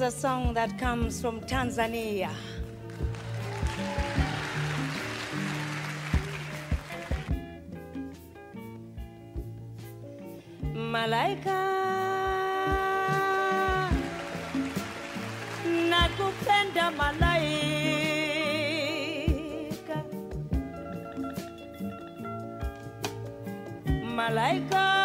is a song that comes from Tanzania. Malaika, nakupenda malaika, malaika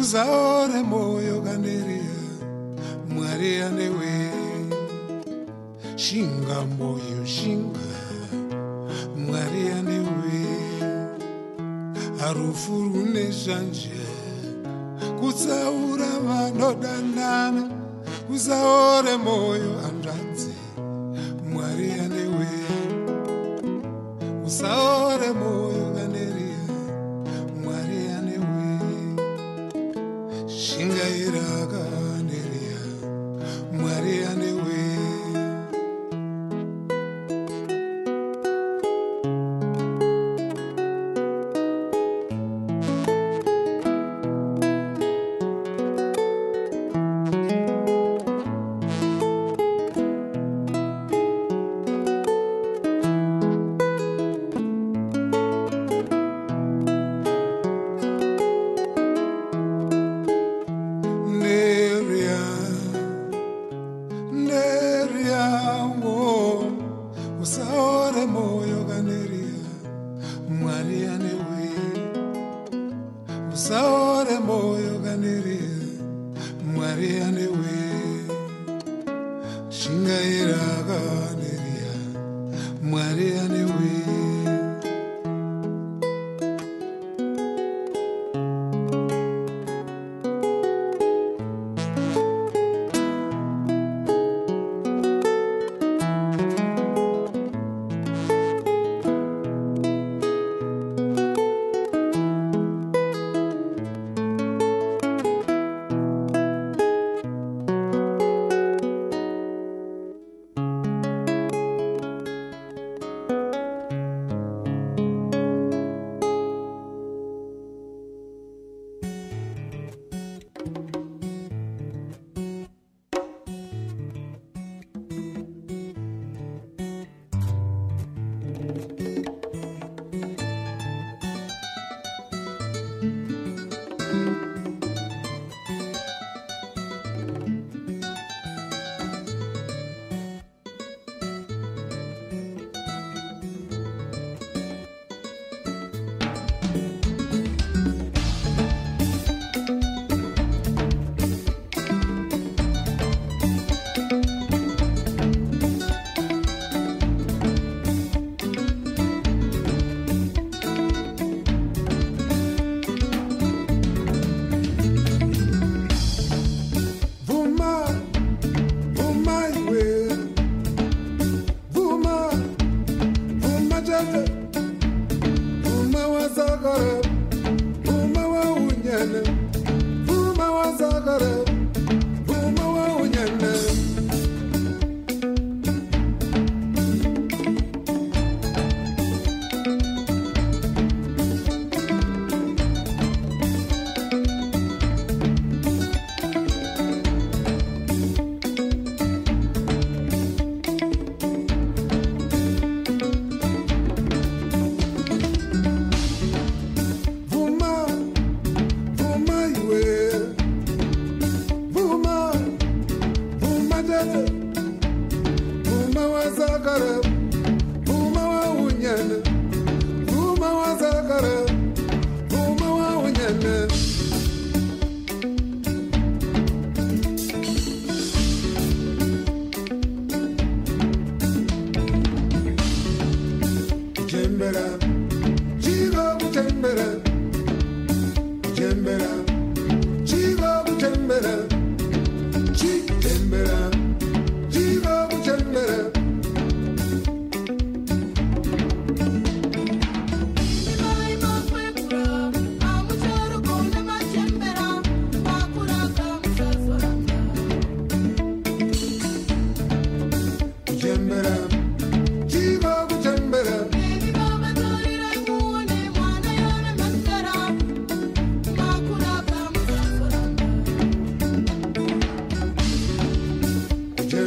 uzaone moyo ganderia mwari anewe shinga moyo shinga. Mwari anewe harufu rune zvanje kutsaura vanodanana uzaore moyo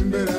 kuchembera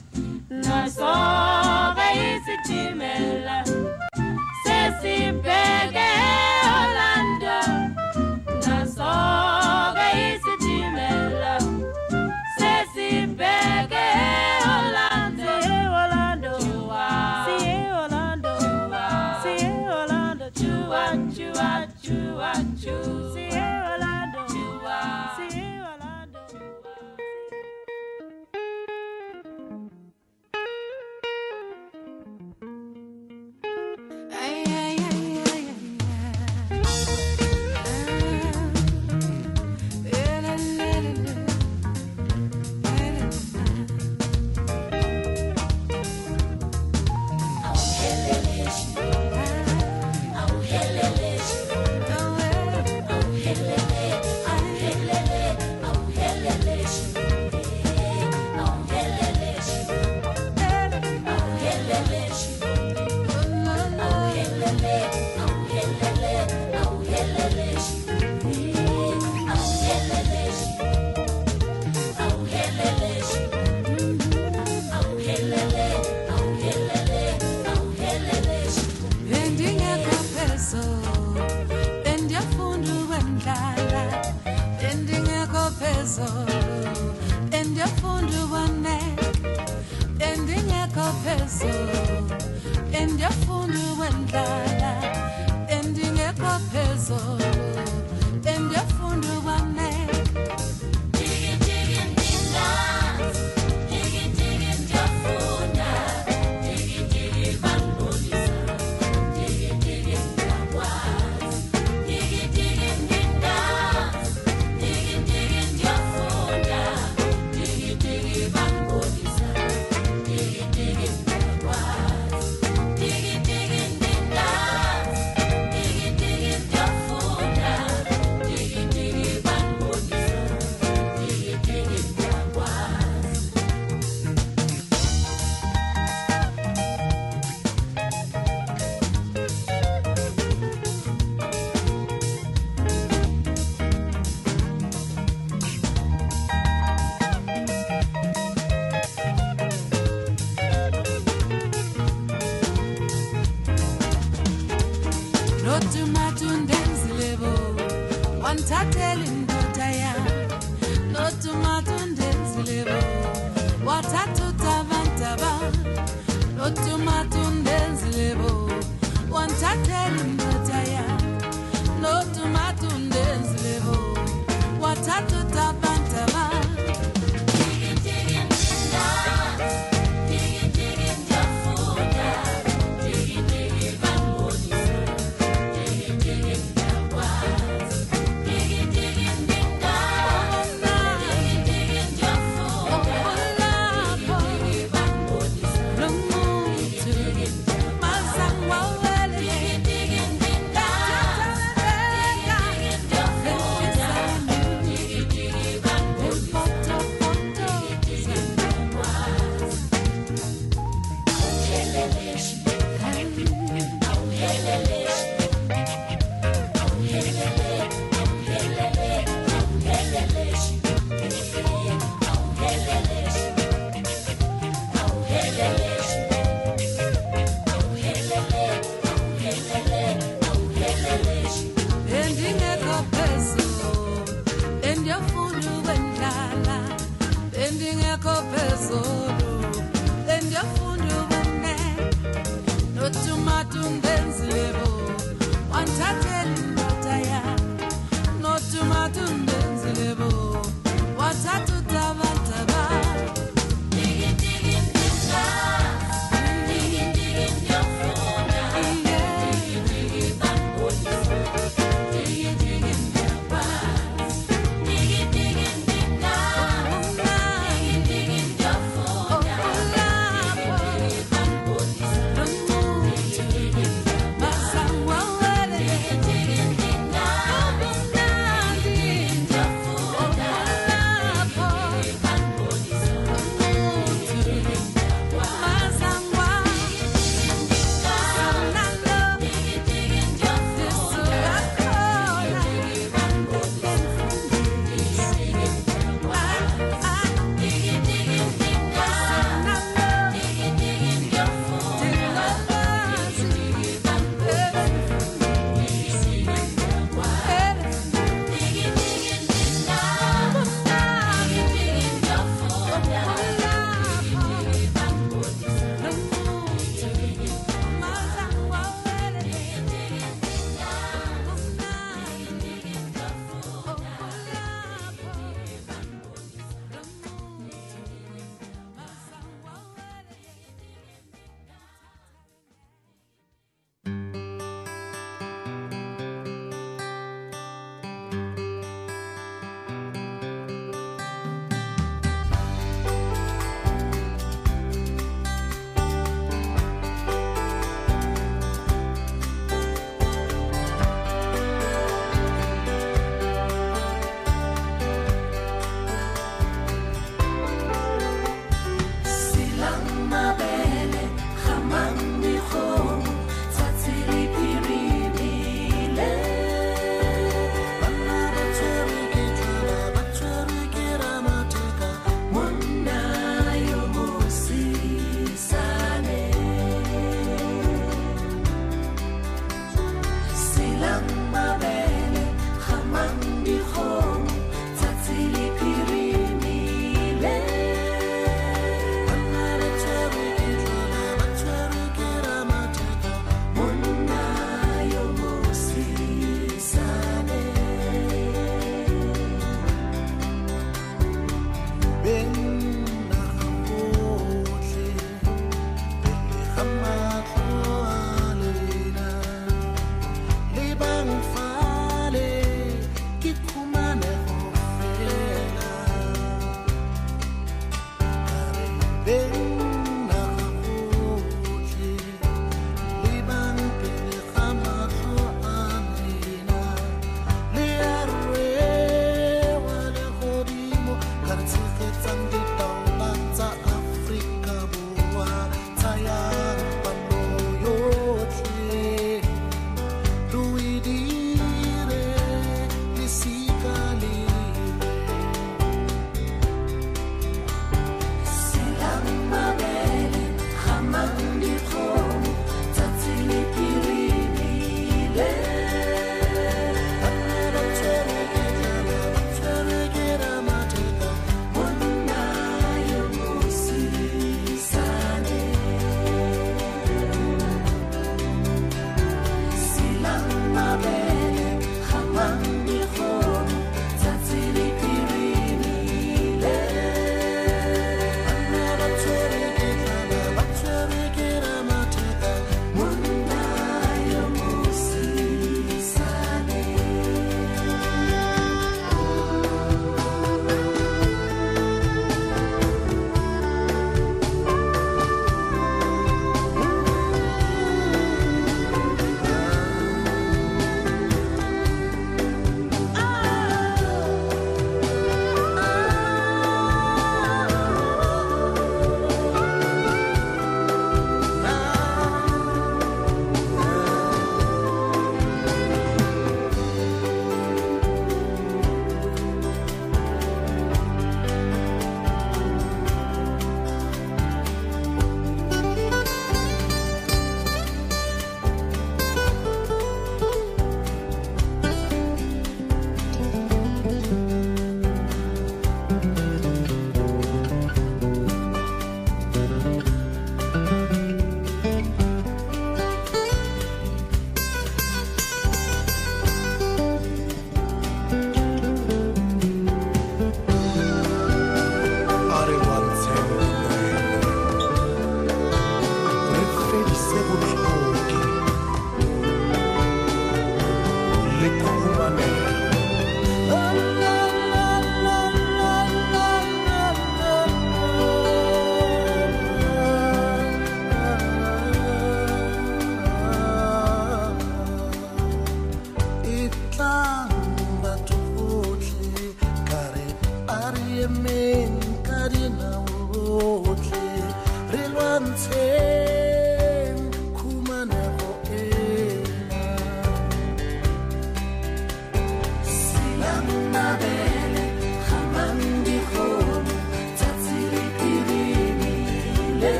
sobe izitimela sesibheke